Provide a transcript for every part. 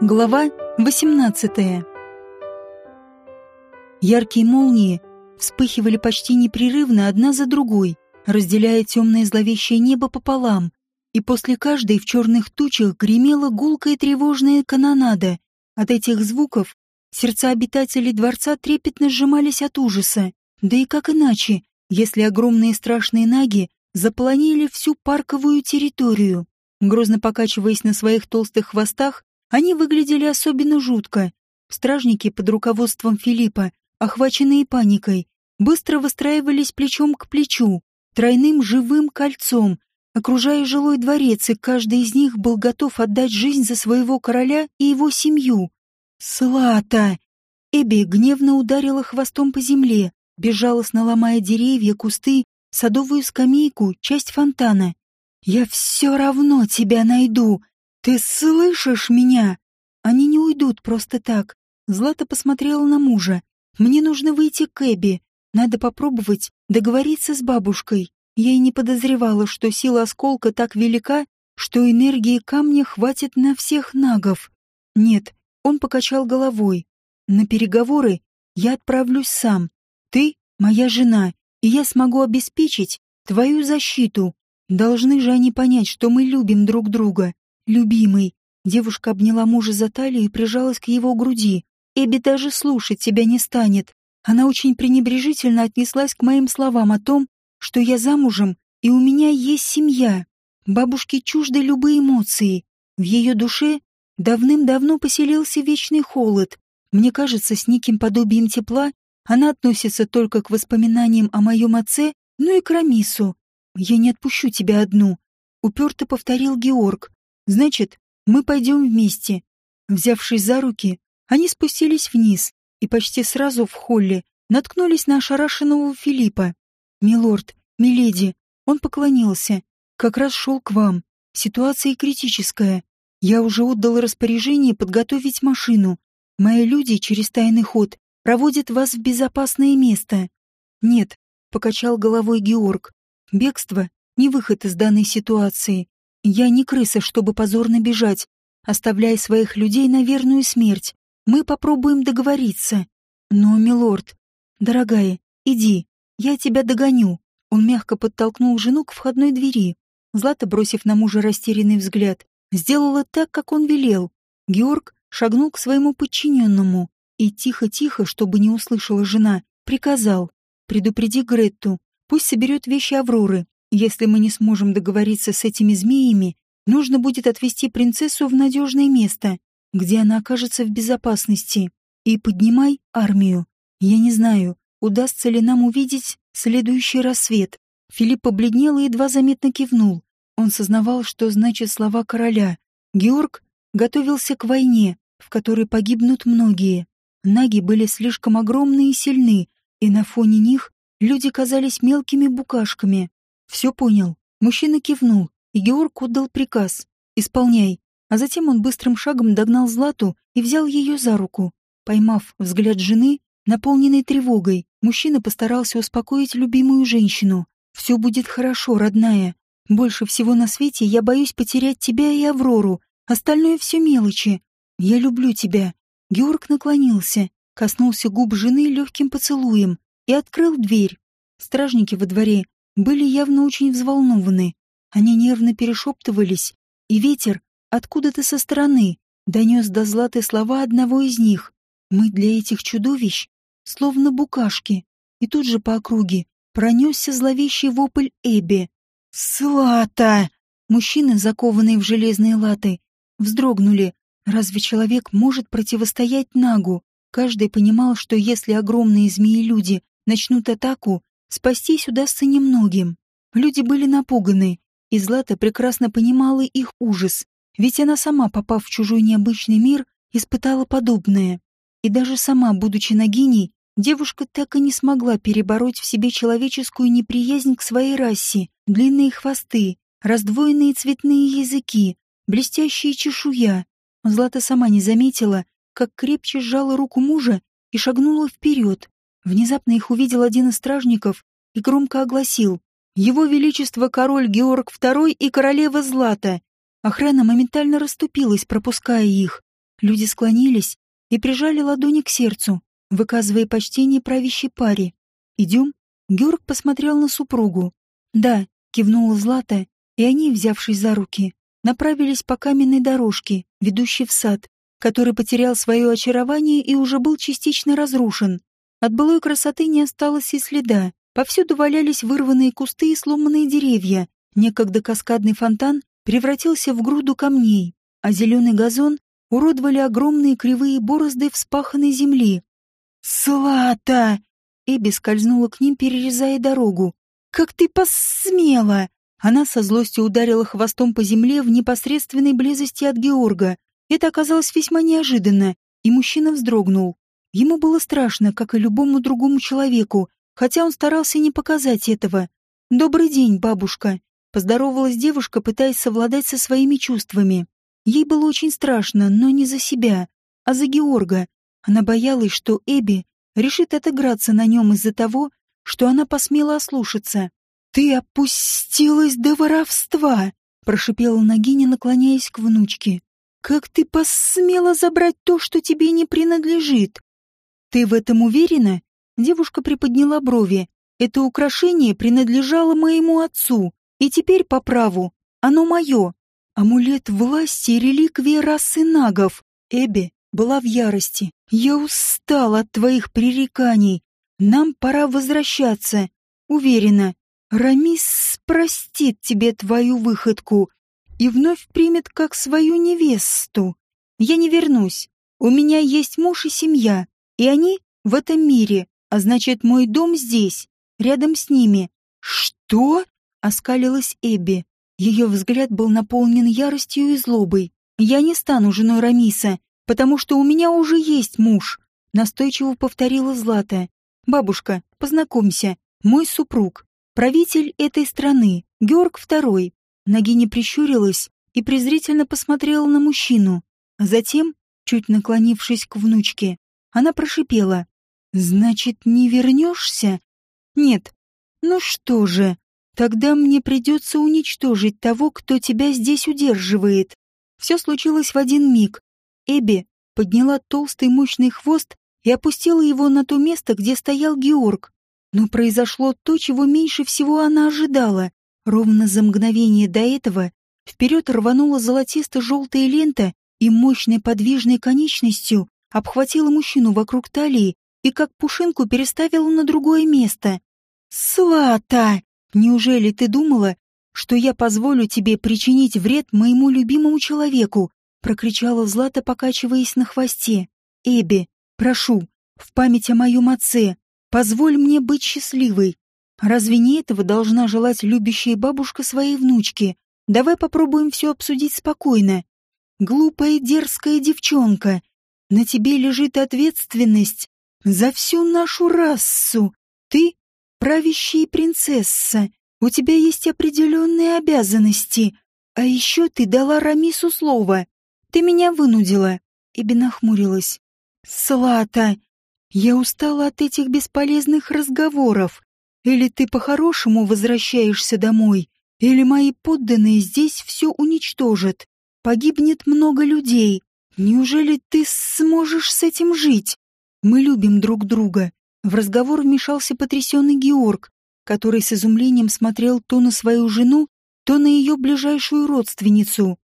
Глава 18 Яркие молнии вспыхивали почти непрерывно одна за другой, разделяя темное зловещее небо пополам, и после каждой в черных тучах гремела гулкая тревожная канонада. От этих звуков сердца обитателей дворца трепетно сжимались от ужаса. Да и как иначе, если огромные страшные наги заполонили всю парковую территорию. Грозно покачиваясь на своих толстых хвостах, они выглядели особенно жутко. Стражники под руководством Филиппа, охваченные паникой, быстро выстраивались плечом к плечу, тройным живым кольцом, окружая жилой дворец, и каждый из них был готов отдать жизнь за своего короля и его семью. «Слата!» Эбби гневно ударила хвостом по земле, безжалостно ломая деревья, кусты, садовую скамейку, часть фонтана. «Я все равно тебя найду! Ты слышишь меня?» «Они не уйдут просто так». Злата посмотрела на мужа. «Мне нужно выйти к Эбби. Надо попробовать договориться с бабушкой. Я и не подозревала, что сила осколка так велика, что энергии камня хватит на всех нагов. Нет, он покачал головой. На переговоры я отправлюсь сам. Ты — моя жена, и я смогу обеспечить твою защиту. Должны же они понять, что мы любим друг друга. Любимый. Девушка обняла мужа за талию и прижалась к его груди. Эбби даже слушать тебя не станет. Она очень пренебрежительно отнеслась к моим словам о том, что я замужем и у меня есть семья. Бабушке чужды любые эмоции. В ее душе давным-давно поселился вечный холод. Мне кажется, с неким подобием тепла она относится только к воспоминаниям о моем отце, ну и к Рамису. Я не отпущу тебя одну, уперто повторил Георг. Значит, мы пойдем вместе. Взявшись за руки, они спустились вниз и почти сразу в холле наткнулись на ошарашенного Филиппа. «Милорд, миледи», он поклонился. «Как раз шел к вам. Ситуация критическая. Я уже отдал распоряжение подготовить машину. Мои люди через тайный ход проводит вас в безопасное место. Нет, покачал головой Георг. Бегство не выход из данной ситуации. Я не крыса, чтобы позорно бежать, оставляя своих людей на верную смерть. Мы попробуем договориться. Но, милорд, дорогая, иди, я тебя догоню. Он мягко подтолкнул жену к входной двери. Злата, бросив на мужа растерянный взгляд, сделала так, как он велел. Георг шагнул к своему подчиненному и тихо-тихо, чтобы не услышала жена, приказал «Предупреди Гретту, пусть соберет вещи Авроры. Если мы не сможем договориться с этими змеями, нужно будет отвезти принцессу в надежное место, где она окажется в безопасности. И поднимай армию. Я не знаю, удастся ли нам увидеть следующий рассвет». Филипп побледнел и едва заметно кивнул. Он сознавал, что значит слова короля. Георг готовился к войне, в которой погибнут многие. Наги были слишком огромны и сильны, и на фоне них люди казались мелкими букашками. Все понял. Мужчина кивнул, и Георг отдал приказ. «Исполняй». А затем он быстрым шагом догнал Злату и взял ее за руку. Поймав взгляд жены, наполненный тревогой, мужчина постарался успокоить любимую женщину. «Все будет хорошо, родная. Больше всего на свете я боюсь потерять тебя и Аврору. Остальное все мелочи. Я люблю тебя. Георг наклонился, коснулся губ жены легким поцелуем и открыл дверь. Стражники во дворе были явно очень взволнованы. Они нервно перешептывались, и ветер откуда-то со стороны донес до Златы слова одного из них. «Мы для этих чудовищ словно букашки». И тут же по округе пронесся зловещий вопль Эбби. «Злата!» Мужчины, закованные в железные латы, вздрогнули, Разве человек может противостоять Нагу? Каждый понимал, что если огромные змеи-люди начнут атаку, спастись удастся немногим. Люди были напуганы, и Злата прекрасно понимала их ужас, ведь она сама, попав в чужой необычный мир, испытала подобное. И даже сама, будучи нагиней, девушка так и не смогла перебороть в себе человеческую неприязнь к своей расе, длинные хвосты, раздвоенные цветные языки, блестящие чешуя, Злата сама не заметила, как крепче сжала руку мужа и шагнула вперед. Внезапно их увидел один из стражников и громко огласил «Его Величество король Георг II и королева Злата». Охрана моментально расступилась, пропуская их. Люди склонились и прижали ладони к сердцу, выказывая почтение правящей паре. «Идем?» Георг посмотрел на супругу. «Да», — кивнула Злата, и они, взявшись за руки, направились по каменной дорожке, ведущей в сад, который потерял свое очарование и уже был частично разрушен. От былой красоты не осталось и следа. Повсюду валялись вырванные кусты и сломанные деревья. Некогда каскадный фонтан превратился в груду камней, а зеленый газон уродовали огромные кривые борозды вспаханной земли. «Слата!» Эбби скользнула к ним, перерезая дорогу. «Как ты посмела!» Она со злостью ударила хвостом по земле в непосредственной близости от Георга. Это оказалось весьма неожиданно, и мужчина вздрогнул. Ему было страшно, как и любому другому человеку, хотя он старался не показать этого. «Добрый день, бабушка», — поздоровалась девушка, пытаясь совладать со своими чувствами. Ей было очень страшно, но не за себя, а за Георга. Она боялась, что Эбби решит отыграться на нем из-за того, что она посмела ослушаться. «Ты опустилась до воровства!» — прошипела Нагиня, наклоняясь к внучке. «Как ты посмела забрать то, что тебе не принадлежит?» «Ты в этом уверена?» Девушка приподняла брови. «Это украшение принадлежало моему отцу, и теперь по праву оно мое. Амулет власти реликвия расы нагов. Эбби была в ярости. Я устал от твоих пререканий. Нам пора возвращаться. Уверена, Рамис простит тебе твою выходку и вновь примет как свою невесту. Я не вернусь. У меня есть муж и семья, и они в этом мире, а значит, мой дом здесь, рядом с ними. Что? Оскалилась Эбби. Ее взгляд был наполнен яростью и злобой. Я не стану женой Рамиса, потому что у меня уже есть муж, настойчиво повторила Злата. Бабушка, познакомься, мой супруг правитель этой страны, Георг II. Нагиня прищурилась и презрительно посмотрела на мужчину. А затем, чуть наклонившись к внучке, она прошипела. «Значит, не вернешься?» «Нет». «Ну что же, тогда мне придется уничтожить того, кто тебя здесь удерживает». Все случилось в один миг. Эбби подняла толстый мощный хвост и опустила его на то место, где стоял Георг. Но произошло то, чего меньше всего она ожидала. Ровно за мгновение до этого вперед рванула золотисто-желтая лента и мощной подвижной конечностью обхватила мужчину вокруг талии и как пушинку переставила на другое место. «Свата! Неужели ты думала, что я позволю тебе причинить вред моему любимому человеку?» — прокричала Злата, покачиваясь на хвосте. «Эбби, прошу, в память о моем отце, Позволь мне быть счастливой. Разве не этого должна желать любящая бабушка своей внучке? Давай попробуем все обсудить спокойно. Глупая дерзкая девчонка, на тебе лежит ответственность за всю нашу расу. Ты правящая принцесса, у тебя есть определенные обязанности. А еще ты дала Рамису слово. Ты меня вынудила. Эбби нахмурилась. Слата, я устала от этих бесполезных разговоров. Или ты по-хорошему возвращаешься домой, или мои подданные здесь все уничтожат. Погибнет много людей. Неужели ты сможешь с этим жить? Мы любим друг друга. В разговор вмешался потрясенный Георг, который с изумлением смотрел то на свою жену, то на ее ближайшую родственницу.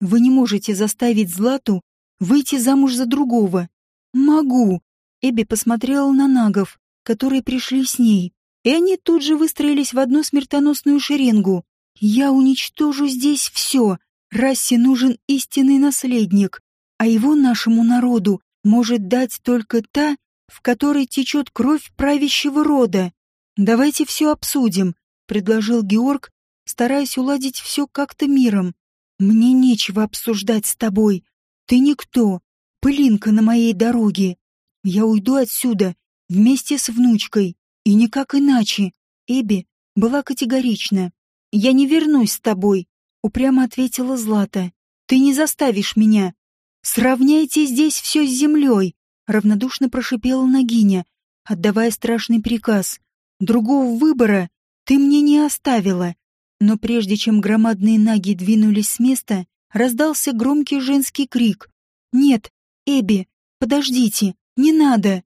Вы не можете заставить Злату выйти замуж за другого. Могу, Эбби посмотрела на нагов, которые пришли с ней, и они тут же выстроились в одну смертоносную шеренгу. «Я уничтожу здесь все. Расе нужен истинный наследник, а его нашему народу может дать только та, в которой течет кровь правящего рода. Давайте все обсудим», — предложил Георг, стараясь уладить все как-то миром. «Мне нечего обсуждать с тобой. Ты никто, пылинка на моей дороге. Я уйду отсюда вместе с внучкой, и никак иначе. Эбби была категорична. «Я не вернусь с тобой», — упрямо ответила Злата. «Ты не заставишь меня. Сравняйте здесь все с землей», — равнодушно прошипела Нагиня, отдавая страшный приказ. «Другого выбора ты мне не оставила». Но прежде чем громадные наги двинулись с места, раздался громкий женский крик. «Нет, Эбби, подождите, не надо!»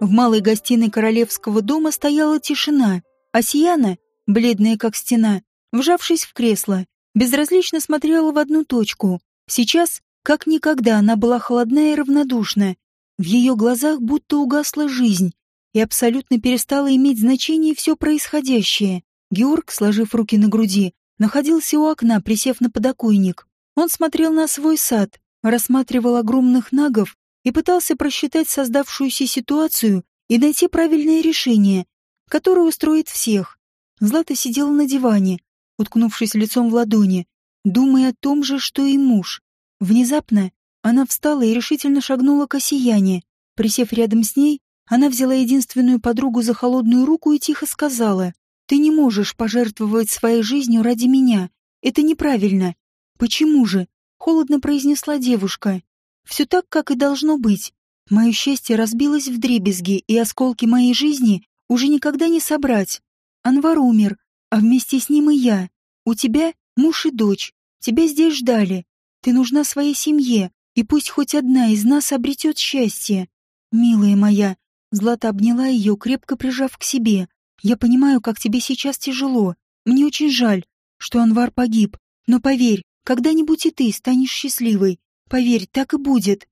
В малой гостиной королевского дома стояла тишина, а Сияна, бледная как стена, вжавшись в кресло, безразлично смотрела в одну точку. Сейчас, как никогда, она была холодна и равнодушна. В ее глазах будто угасла жизнь, и абсолютно перестало иметь значение все происходящее. Георг, сложив руки на груди, находился у окна, присев на подоконник. Он смотрел на свой сад, рассматривал огромных нагов и пытался просчитать создавшуюся ситуацию и найти правильное решение, которое устроит всех. Злата сидела на диване, уткнувшись лицом в ладони, думая о том же, что и муж. Внезапно она встала и решительно шагнула к осияне. Присев рядом с ней, она взяла единственную подругу за холодную руку и тихо сказала, «Ты не можешь пожертвовать своей жизнью ради меня. Это неправильно». «Почему же?» — холодно произнесла девушка. «Все так, как и должно быть. Мое счастье разбилось в дребезги, и осколки моей жизни уже никогда не собрать. Анвар умер, а вместе с ним и я. У тебя муж и дочь. Тебя здесь ждали. Ты нужна своей семье, и пусть хоть одна из нас обретет счастье. Милая моя, Злата обняла ее, крепко прижав к себе. «Я понимаю, как тебе сейчас тяжело. Мне очень жаль, что Анвар погиб. Но поверь, когда-нибудь и ты станешь счастливой. Поверь, так и будет».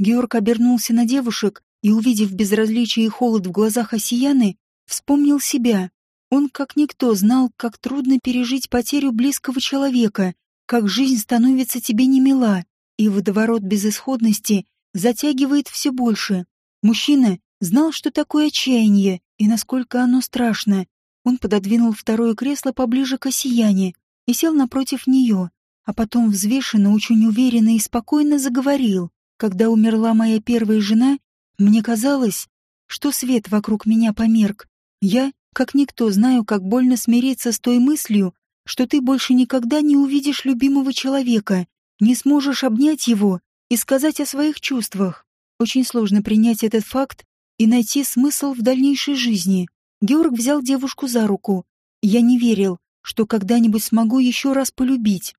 Георг обернулся на девушек и, увидев безразличие и холод в глазах Осияны, вспомнил себя. Он, как никто, знал, как трудно пережить потерю близкого человека, как жизнь становится тебе немила, и водоворот безысходности затягивает все больше. Мужчина, Знал, что такое отчаяние и насколько оно страшно. Он пододвинул второе кресло поближе к осияне и сел напротив нее, а потом взвешенно, очень уверенно и спокойно заговорил. Когда умерла моя первая жена, мне казалось, что свет вокруг меня померк. Я, как никто, знаю, как больно смириться с той мыслью, что ты больше никогда не увидишь любимого человека, не сможешь обнять его и сказать о своих чувствах. Очень сложно принять этот факт и найти смысл в дальнейшей жизни. Георг взял девушку за руку. Я не верил, что когда-нибудь смогу еще раз полюбить.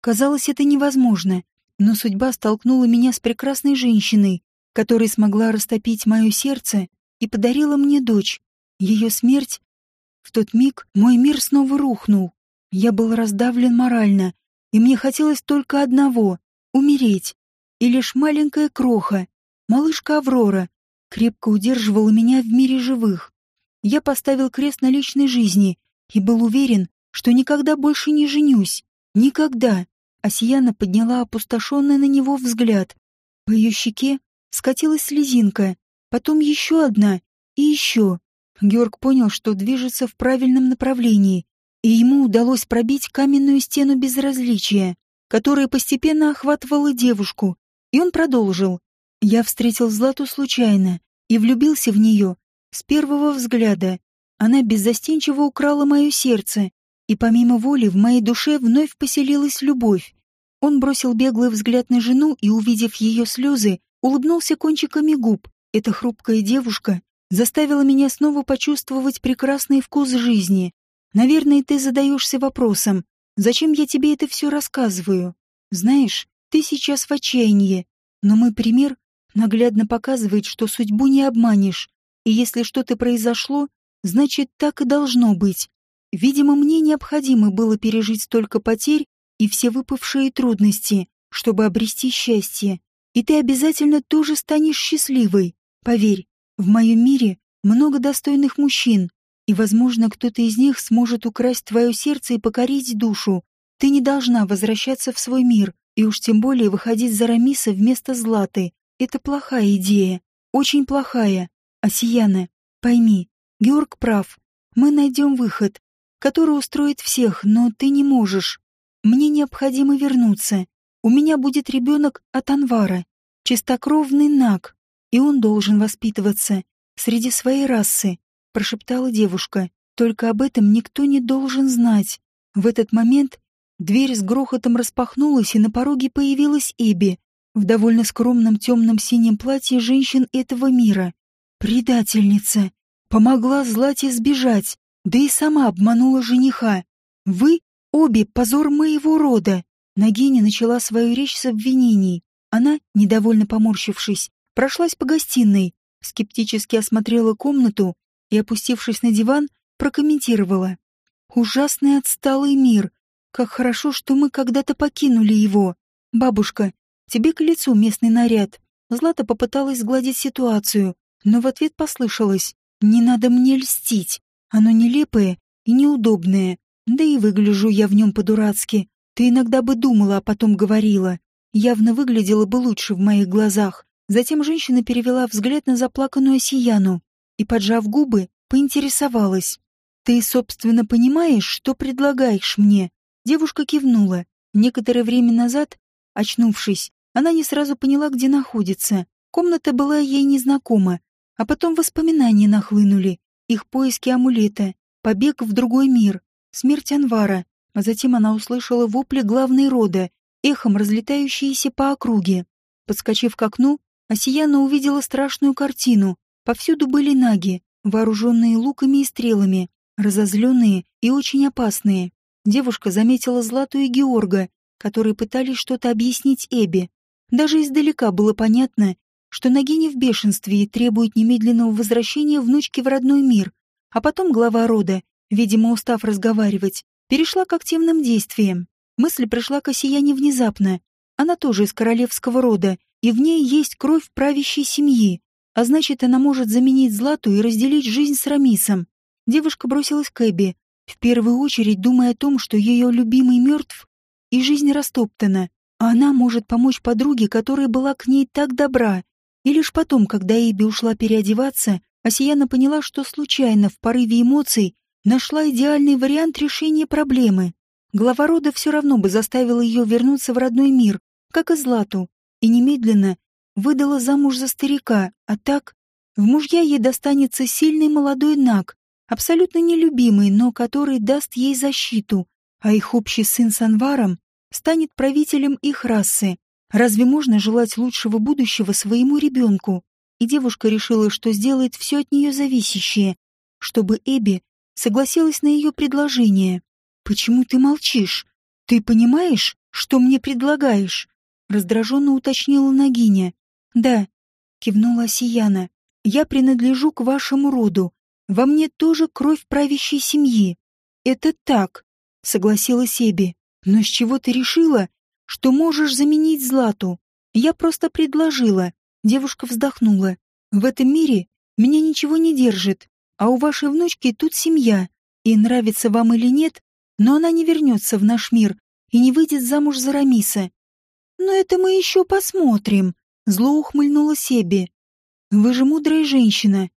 Казалось, это невозможно, но судьба столкнула меня с прекрасной женщиной, которая смогла растопить мое сердце и подарила мне дочь. Ее смерть... В тот миг мой мир снова рухнул. Я был раздавлен морально, и мне хотелось только одного — умереть. И лишь маленькая кроха, малышка Аврора, крепко удерживала меня в мире живых. Я поставил крест на личной жизни и был уверен, что никогда больше не женюсь. Никогда. Асияна подняла опустошенный на него взгляд. По ее щеке скатилась слезинка, потом еще одна и еще. Георг понял, что движется в правильном направлении, и ему удалось пробить каменную стену безразличия, которая постепенно охватывала девушку, и он продолжил. Я встретил Злату случайно и влюбился в нее с первого взгляда. Она беззастенчиво украла мое сердце, и помимо воли в моей душе вновь поселилась любовь. Он бросил беглый взгляд на жену и, увидев ее слезы, улыбнулся кончиками губ. Эта хрупкая девушка заставила меня снова почувствовать прекрасный вкус жизни. Наверное, ты задаешься вопросом, зачем я тебе это все рассказываю? Знаешь, ты сейчас в отчаянии, но мой пример наглядно показывает, что судьбу не обманешь, и если что-то произошло, значит, так и должно быть. Видимо, мне необходимо было пережить столько потерь и все выпавшие трудности, чтобы обрести счастье. И ты обязательно тоже станешь счастливой. Поверь, в моем мире много достойных мужчин, и, возможно, кто-то из них сможет украсть твое сердце и покорить душу. Ты не должна возвращаться в свой мир, и уж тем более выходить за Рамиса вместо Златы. Это плохая идея, очень плохая. Осияна, пойми, Георг прав. Мы найдем выход, который устроит всех, но ты не можешь. Мне необходимо вернуться. У меня будет ребенок от Анвара, чистокровный Наг, и он должен воспитываться среди своей расы, прошептала девушка. Только об этом никто не должен знать. В этот момент дверь с грохотом распахнулась, и на пороге появилась Эбби в довольно скромном темном синем платье женщин этого мира. Предательница. Помогла Злате сбежать, да и сама обманула жениха. Вы обе позор моего рода. Нагиня начала свою речь с обвинений. Она, недовольно поморщившись, прошлась по гостиной, скептически осмотрела комнату и, опустившись на диван, прокомментировала. «Ужасный отсталый мир. Как хорошо, что мы когда-то покинули его. Бабушка, тебе к лицу местный наряд». Злата попыталась сгладить ситуацию, но в ответ послышалось. «Не надо мне льстить. Оно нелепое и неудобное. Да и выгляжу я в нем по-дурацки. Ты иногда бы думала, а потом говорила. Явно выглядела бы лучше в моих глазах. Затем женщина перевела взгляд на заплаканную Осияну и, поджав губы, поинтересовалась. «Ты, собственно, понимаешь, что предлагаешь мне?» Девушка кивнула. Некоторое время назад, очнувшись, она не сразу поняла, где находится. Комната была ей незнакома, а потом воспоминания нахлынули. Их поиски амулета, побег в другой мир, смерть Анвара, а затем она услышала вопли главной рода, эхом разлетающиеся по округе. Подскочив к окну, Осияна увидела страшную картину. Повсюду были наги, вооруженные луками и стрелами, разозленные и очень опасные. Девушка заметила Злату и Георга, которые пытались что-то объяснить Эбби. Даже издалека было понятно, что Нагиня в бешенстве и требует немедленного возвращения внучки в родной мир. А потом глава рода, видимо, устав разговаривать, перешла к активным действиям. Мысль пришла к Осияне внезапно. Она тоже из королевского рода, и в ней есть кровь правящей семьи, а значит, она может заменить Злату и разделить жизнь с Рамисом. Девушка бросилась к Эбби, в первую очередь думая о том, что ее любимый мертв и жизнь растоптана, а она может помочь подруге, которая была к ней так добра. И лишь потом, когда Эбби ушла переодеваться, Осияна поняла, что случайно, в порыве эмоций, нашла идеальный вариант решения проблемы. Глава рода все равно бы заставила ее вернуться в родной мир, как и Злату, и немедленно выдала замуж за старика, а так в мужья ей достанется сильный молодой наг, абсолютно нелюбимый, но который даст ей защиту, а их общий сын с Анваром станет правителем их расы. Разве можно желать лучшего будущего своему ребенку? И девушка решила, что сделает все от нее зависящее, чтобы Эбби согласилась на ее предложение. «Почему ты молчишь? Ты понимаешь, что мне предлагаешь?» Раздраженно уточнила Нагиня. «Да», — кивнула Сияна, — «я принадлежу к вашему роду. Во мне тоже кровь правящей семьи». «Это так», — согласилась Эбби. «Но с чего ты решила, что можешь заменить Злату? Я просто предложила». Девушка вздохнула. «В этом мире меня ничего не держит, а у вашей внучки тут семья. И нравится вам или нет, но она не вернется в наш мир и не выйдет замуж за Рамиса. «Но это мы еще посмотрим», — зло ухмыльнула себе. «Вы же мудрая женщина,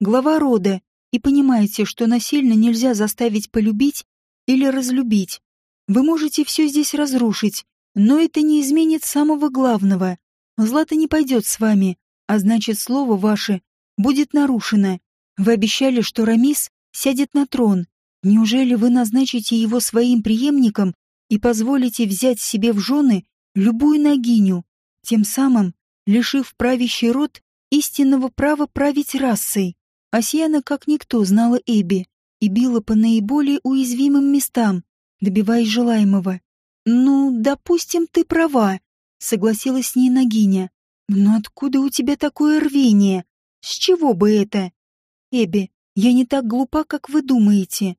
глава рода, и понимаете, что насильно нельзя заставить полюбить или разлюбить. Вы можете все здесь разрушить, но это не изменит самого главного. Злата не пойдет с вами, а значит, слово ваше будет нарушено. Вы обещали, что Рамис сядет на трон. Неужели вы назначите его своим преемником и позволите взять себе в жены любую ногиню, тем самым лишив правящий род истинного права править расой. Асьяна как никто знала Эбби и била по наиболее уязвимым местам, добиваясь желаемого. «Ну, допустим, ты права», — согласилась с ней Нагиня. «Но откуда у тебя такое рвение? С чего бы это?» «Эбби, я не так глупа, как вы думаете.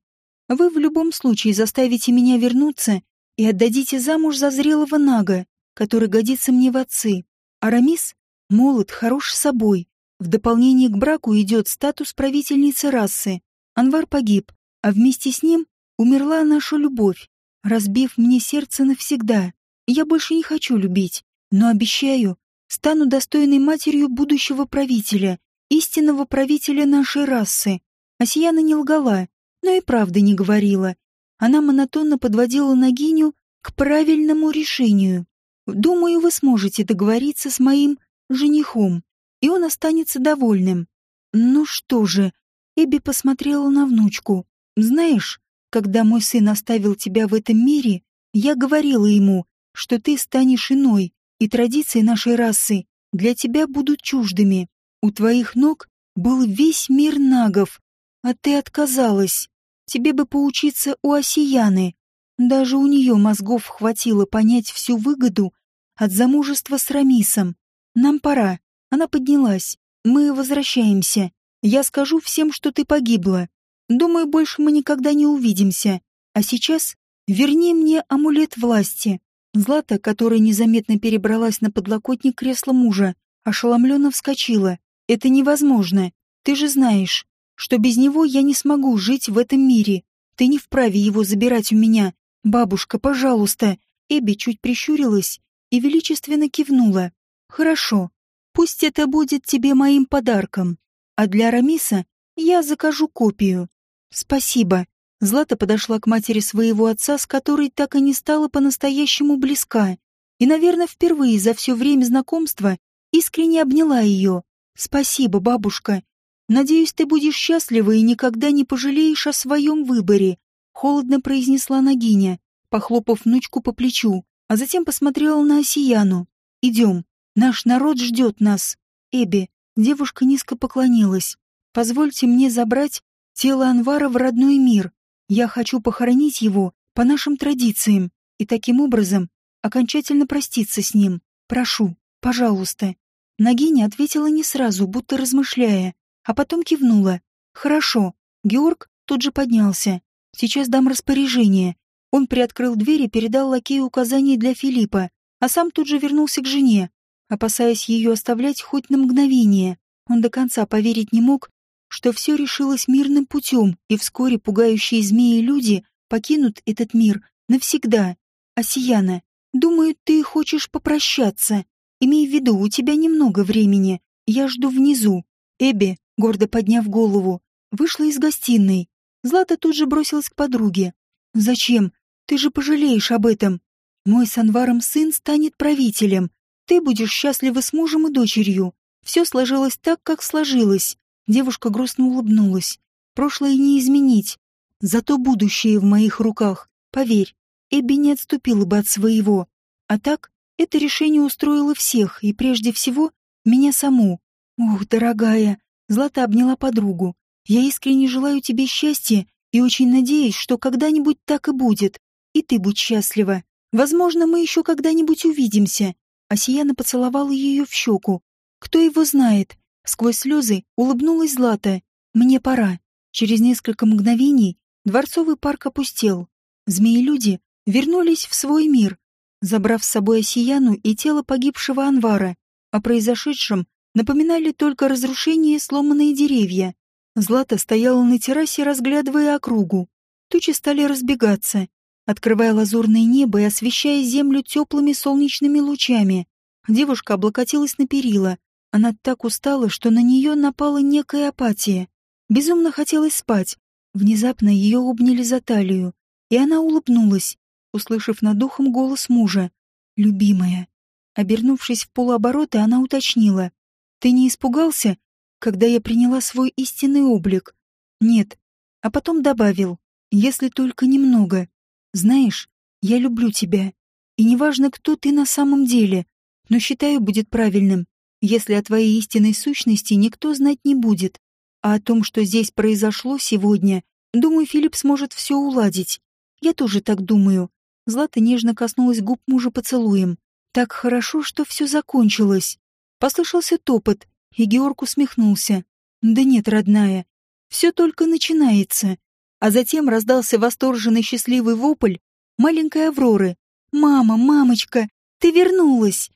Вы в любом случае заставите меня вернуться и отдадите замуж за зрелого нага, который годится мне в отцы. Арамис молод, хорош собой. В дополнение к браку идет статус правительницы расы. Анвар погиб, а вместе с ним умерла наша любовь, разбив мне сердце навсегда. Я больше не хочу любить, но обещаю, стану достойной матерью будущего правителя, истинного правителя нашей расы. Асияна не лгала, но и правды не говорила. Она монотонно подводила Нагиню к правильному решению. «Думаю, вы сможете договориться с моим женихом, и он останется довольным». «Ну что же?» Эбби посмотрела на внучку. «Знаешь, когда мой сын оставил тебя в этом мире, я говорила ему, что ты станешь иной, и традиции нашей расы для тебя будут чуждыми. У твоих ног был весь мир нагов, а ты отказалась. Тебе бы поучиться у Осияны. Даже у нее мозгов хватило понять всю выгоду от замужества с Рамисом. Нам пора. Она поднялась. Мы возвращаемся. Я скажу всем, что ты погибла. Думаю, больше мы никогда не увидимся. А сейчас верни мне амулет власти. Злата, которая незаметно перебралась на подлокотник кресла мужа, ошеломленно вскочила. Это невозможно. Ты же знаешь, что без него я не смогу жить в этом мире. Ты не вправе его забирать у меня. Бабушка, пожалуйста. Эбби чуть прищурилась и величественно кивнула. Хорошо. Пусть это будет тебе моим подарком. А для Рамиса я закажу копию. Спасибо. Злата подошла к матери своего отца, с которой так и не стала по-настоящему близка. И, наверное, впервые за все время знакомства искренне обняла ее. «Спасибо, бабушка. Надеюсь, ты будешь счастлива и никогда не пожалеешь о своем выборе», — холодно произнесла Нагиня, похлопав внучку по плечу, а затем посмотрела на Осияну. «Идем. Наш народ ждет нас. Эбби». Девушка низко поклонилась. «Позвольте мне забрать тело Анвара в родной мир. Я хочу похоронить его по нашим традициям и таким образом окончательно проститься с ним. Прошу, пожалуйста». Нагиня ответила не сразу, будто размышляя, а потом кивнула. «Хорошо». Георг тут же поднялся. «Сейчас дам распоряжение». Он приоткрыл дверь и передал лакею указания для Филиппа, а сам тут же вернулся к жене, опасаясь ее оставлять хоть на мгновение. Он до конца поверить не мог, что все решилось мирным путем, и вскоре пугающие змеи люди покинут этот мир навсегда. Осияна, думаю, ты хочешь попрощаться. Имей в виду, у тебя немного времени. Я жду внизу. Эбби, гордо подняв голову, вышла из гостиной. Злата тут же бросилась к подруге. «Зачем? Ты же пожалеешь об этом. Мой с Анваром сын станет правителем. Ты будешь счастлива с мужем и дочерью. Все сложилось так, как сложилось. Девушка грустно улыбнулась. Прошлое не изменить. Зато будущее в моих руках. Поверь, Эбби не отступила бы от своего. А так, это решение устроило всех, и прежде всего, меня саму. Ох, дорогая, Злата обняла подругу. Я искренне желаю тебе счастья и очень надеюсь, что когда-нибудь так и будет. И ты будь счастлива. Возможно, мы еще когда-нибудь увидимся. Асияна поцеловала ее в щеку. Кто его знает? Сквозь слезы улыбнулась Злата. «Мне пора». Через несколько мгновений дворцовый парк опустел. Змеи-люди вернулись в свой мир, забрав с собой Осияну и тело погибшего Анвара. О произошедшем напоминали только разрушение и сломанные деревья. Злата стояла на террасе, разглядывая округу. Тучи стали разбегаться, открывая лазурное небо и освещая землю теплыми солнечными лучами. Девушка облокотилась на перила, она так устала, что на нее напала некая апатия. Безумно хотелось спать. Внезапно ее обняли за талию, и она улыбнулась, услышав над духом голос мужа. «Любимая». Обернувшись в полуоборота, она уточнила. «Ты не испугался, когда я приняла свой истинный облик?» «Нет». А потом добавил. «Если только немного. Знаешь, я люблю тебя. И неважно, кто ты на самом деле, но считаю, будет правильным, если о твоей истинной сущности никто знать не будет. А о том, что здесь произошло сегодня, думаю, Филипп сможет все уладить. Я тоже так думаю. Злата нежно коснулась губ мужа поцелуем. Так хорошо, что все закончилось. Послышался топот, и Георг усмехнулся. Да нет, родная, все только начинается. А затем раздался восторженный счастливый вопль маленькой Авроры. «Мама, мамочка, ты вернулась!»